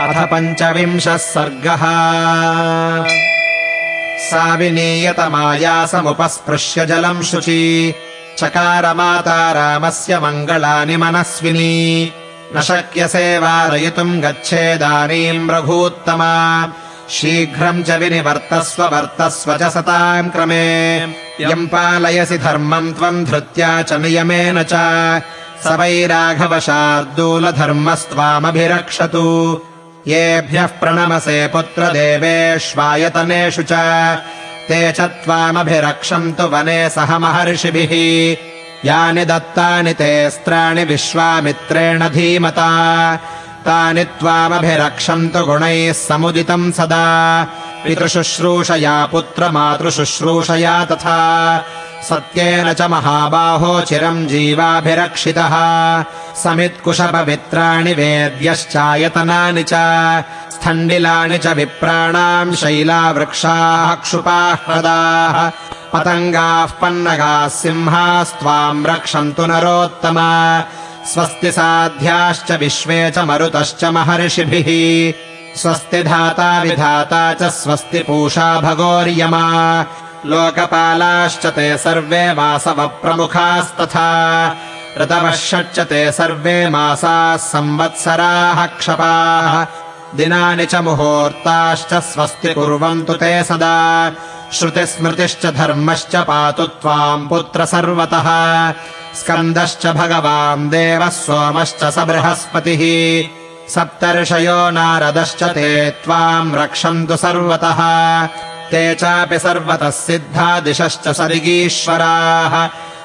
अथ पञ्चविंशः सर्गः। सा विनीयतमायासमुपस्पृश्य जलम् शुचि। चकारमाता रामस्य मङ्गलानि मनस्विनी। न शक्यसे वारयितुम् गच्छेदानीम् रघूत्तमा। शीघ्रम् च विनिवर्तस्व वर्तस्व च सताम् क्रमे। यम् पालयसि धर्मम् त्वम् धृत्या च नियमेन च। स वै राघवशार्दूलधर्मस्त्वामभिरक्षतु येभ्यः प्रणमसे पुत्रदेवेष्वायतनेषु च। ते च त्वामभिरक्षन्तु वने सह महर्षिभिः। यानि दत्तानि तेऽस्त्राणि विश्वामित्रेण धीमता। तानि त्वामभिरक्षन्तु गुणैः समुदितम् सदा। पितृशुश्रूषया पुत्रमातृशुश्रूषया तथा सत्येन च महाबाहो चिरम् जीवाभिरक्षितः। समित्कुशपवित्राणि वेद्यश्चायतनानि च स्थण्डिलानि च विप्राणाम् शैलावृक्षाः क्षुपाः ह्रदाः पतङ्गाः पन्नगाः सिंहास्त्वाम् रक्षन्तु नरोत्तमा। स्वस्ति साध्याश्च विश्वे च मरुतश्च महर्षिभिः। स्वस्ति धाता विधाता च स्वस्ति पूषा भगोर्यमा लोकपालाश्च ते सर्वे वासवप्रमुखास्तथा। ऋतवः षट्च ते सर्वे मासाः संवत्सराः क्षपाः। दिनानि च मुहूर्ताश्च स्वस्ति कुर्वन्तु ते सदा। श्रुतिस्मृतिश्च धर्मश्च पातु त्वाम् पुत्र सर्वतः। स्कन्दश्च भगवान् देवः सोमश्च स बृहस्पतिः। सप्तर्षयो नारदश्च ते त्वाम् रक्षन्तु सर्वतः ते चापि सर्वतः सिद्धा दिशश्च सरिगीश्वराः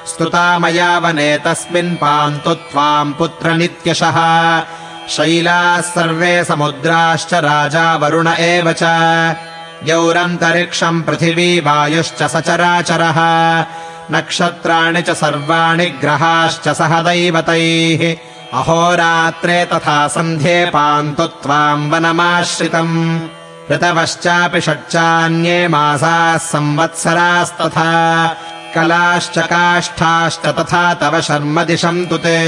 स्तुता मया वने तस्मिन् पान्तु त्वाम् पुत्रनित्यशः शैलाः सर्वे समुद्राश्च राजा वरुण एव च। यौरन्तरिक्षम् पृथिवी वायुश्च सचराचरः। नक्षत्राणि च सर्वाणि ग्रहाश्च सह दैवतैः अहोरात्रे तथा सन्ध्ये पान्तु त्वाम् वनमाश्रितम् ऋतवश्चापि षट्चान्ये मासाः संवत्सरास्तथा कलाश्च काष्ठाश्च तथा तव शर्म दिशन्तु ते।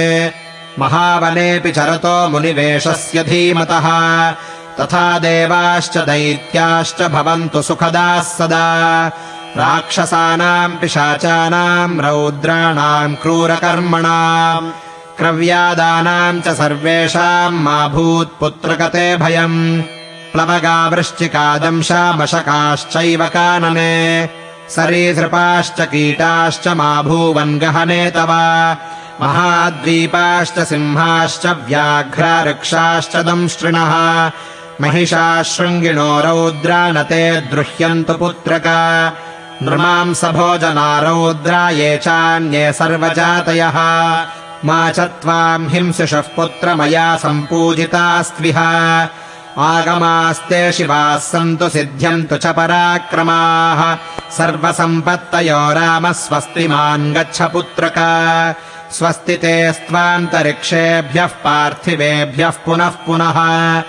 महावनेऽपि चरतो मुनिवेशस्य धीमतः तथा देवाश्च दैत्याश्च भवन्तु सुखदाः सदा। राक्षसानाम् पिशाचानाम् रौद्राणाम् क्रूरकर्मणाम् क्रव्यादानाम् च सर्वेषाम् मा भूत्पुत्रकते भयम् प्लवगावृश्चिकादंशा मशकाश्चैव कानने। सरीसृपाश्च कीटाश्च मा भूवन् गहने तव। महाद्वीपाश्च सिंहाश्च व्याघ्राऋक्षाश्च दंष्टृणः महिषा शृङ्गिणो रौद्रा न ते द्रुह्यन्तु पुत्रक। नृमांसभोजना रौद्रा ये चान्ये सर्वजातयः। मा च त्वाम् हिंसिषः पुत्र मया सम्पूजितास्त्विह आगमास्ते शिवाः सन्तु सिद्ध्यन्तु च पराक्रमाः। सर्वसम्पत्तयो राम स्वस्ति मान् गच्छ पुत्रक। स्वस्ति ते स्त्वान्तरिक्षेभ्यः पार्थिवेभ्यः पुनः पुनः।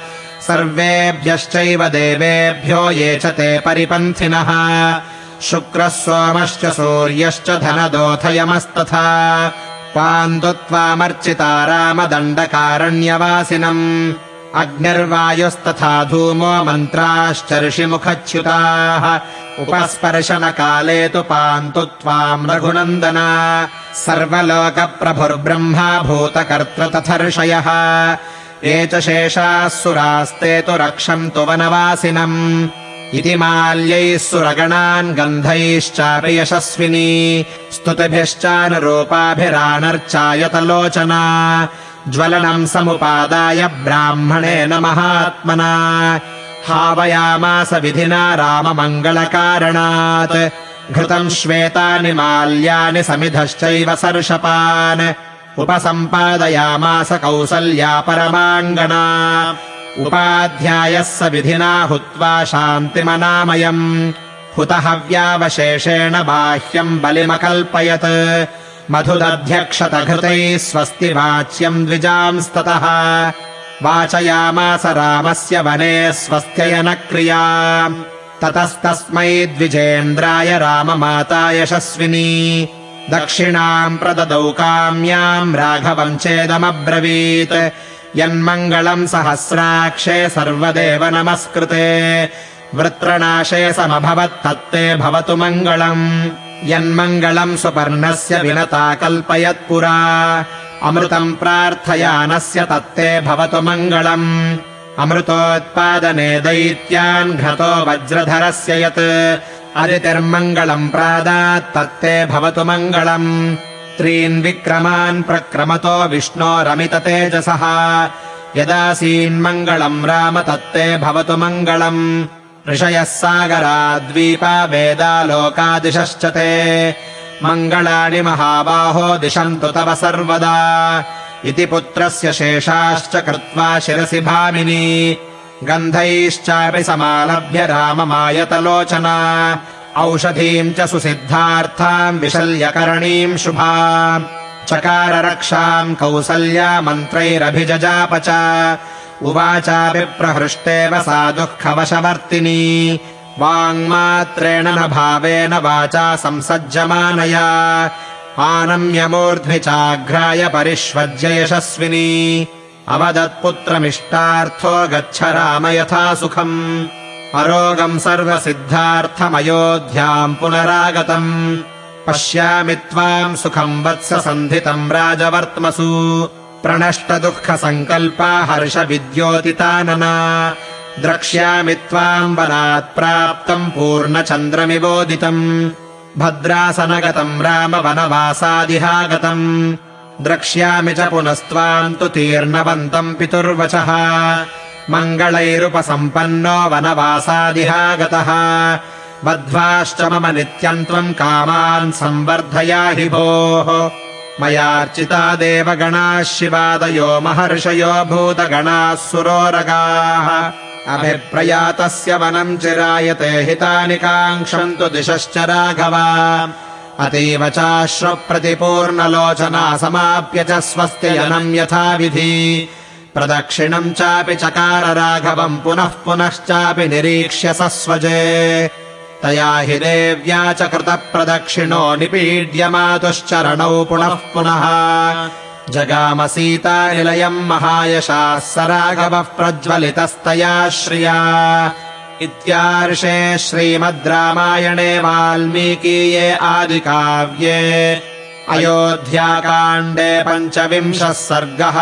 सर्वेभ्यश्चैव देवेभ्यो ये च ते परिपन्थिनः। शुक्रः सोमश्च सूर्यश्च धनदोथयमस्तथा। पान्तु त्वामर्चिता रामदण्डकारण्यवासिनम् अग्निर्वायुस्तथा धूमो मन्त्राश्च ऋषिमुखच्युताः उपस्पर्शनकाले तु पान्तु त्वाम् रघुनन्दना। सर्वलोकप्रभुर्ब्रह्मा भूतकर्तृ तथर्षयः ये च शेषाः सुरास्ते तु रक्षन्तु वनवासिनम्। इति माल्यैः सुरगणान् गन्धैश्चापि यशस्विनी। स्तुतिभिश्चानुरूपाभिरानर्चायतलोचना ज्वलनम् समुपादाय ब्राह्मणेन महात्मना। हावयामास विधिना राममङ्गलकारणात्। घृतम् श्वेतानि माल्यानि समिधश्चैव सर्षपान्। उपसम्पादयामास कौसल्या परमाङ्गना उपाध्यायः स विधिना हुत्वा शान्तिमनामयम्। हुतहव्यावशेषेण बाह्यम् बलिमकल्पयत् मधुदध्यक्षतघृतैः स्वस्ति वाच्यम् द्विजांस्ततः। वाचयामास रामस्य वने स्वस्त्ययनक्रिया। ततस्तस्मै द्विजेन्द्राय राममाता यशस्विनी। दक्षिणाम् प्रददौ काम्याम् राघवम् चेदमब्रवीत्। यन्मङ्गलम् सहस्राक्षे सर्वदेव नमस्कृते। वृत्रनाशे समभवत्तत्ते भवतु मङ्गलम् यन्मङ्गलम् सुपर्णस्य विनता कल्पयत्पुरा अमृतम् प्रार्थयानस्य तत्ते भवतु मङ्गलम्। अमृतोत्पादने दैत्यान् घतो वज्रधरस्य यत्। अदितिर्मङ्गलम् प्रादात्तत्ते भवतु मङ्गलम्। त्रीन् विक्रमान् प्रक्रमतो विष्णोरमित तेजसः। यदासीन्मङ्गलम् राम तत्ते भवतु मङ्गलम् ऋषयः सागराद्वीपा वेदालोकादिशश्च ते। मङ्गलानि महाबाहो दिशन्तु तव सर्वदा। इति पुत्रस्य शेषाश्च कृत्वा शिरसि भामिनी। गन्धैश्चापि समालभ्य राममायतलोचना। औषधीम् च सुसिद्धार्थाम् विशल्यकरणीम् शुभा। चकार रक्षाम् कौसल्या मन्त्रैरभिजजाप च उवाचापि प्रहृष्टेव सा दुःखवशवर्तिनी। वाङ्मात्रेण न भावेन वाचा संसज्जमानया। आनम्यमूर्ध्वि चाघ्राय परिष्वज्य यशस्विनी अवदत्पुत्रमिष्टार्थो गच्छ राम यथा सुखम् अरोगम् सर्वसिद्धार्थमयोध्याम् पुनरागतम्। पश्यामि त्वाम् सुखम् वत्स सन्धितम् राजवर्त्मसु प्रणष्टदुःखसङ्कल्पा हर्षविद्योतितानना द्रक्ष्यामि त्वाम् वनात् प्राप्तम् पूर्णचन्द्रमिवोदितम्। भद्रासनगतम् राम वनवासादिहागतम् द्रक्ष्यामि च पुनस्त्वाम् तु तीर्णवन्तम् पितुर्वचः। मङ्गलैरुपसम्पन्नो वनवासादिहागतः। बद्ध्वाश्च मम नित्यम् त्वम् कामान् संवर्धयाहि भोः मयार्चिता देवगणाः शिवादयो महर्षयो भूतगणाः सुरोरगाः। अभिप्रयातस्य वनम् चिरायते हितानि काङ्क्षन्तु दिशश्च राघव। अतीव चाश्रुप्रतिपूर्णलोचना समाप्य च स्वस्त्ययनम् यथाविधि। प्रदक्षिणम् चापि चकार राघवम् पुनः पुनश्चापि निरीक्ष्य सस्वजे तया हि देव्या च कृतप्रदक्षिणो निपीड्य मातुश्चरणौ पुनः पुनः। जगामसीतानिलयम् महायशाः स राघवः प्रज्वलितस्तया श्रिया। इत्यार्षे श्रीमद् रामायणे वाल्मीकीये आदिकाव्ये। अयोध्याकाण्डे पञ्चविंशः सर्गः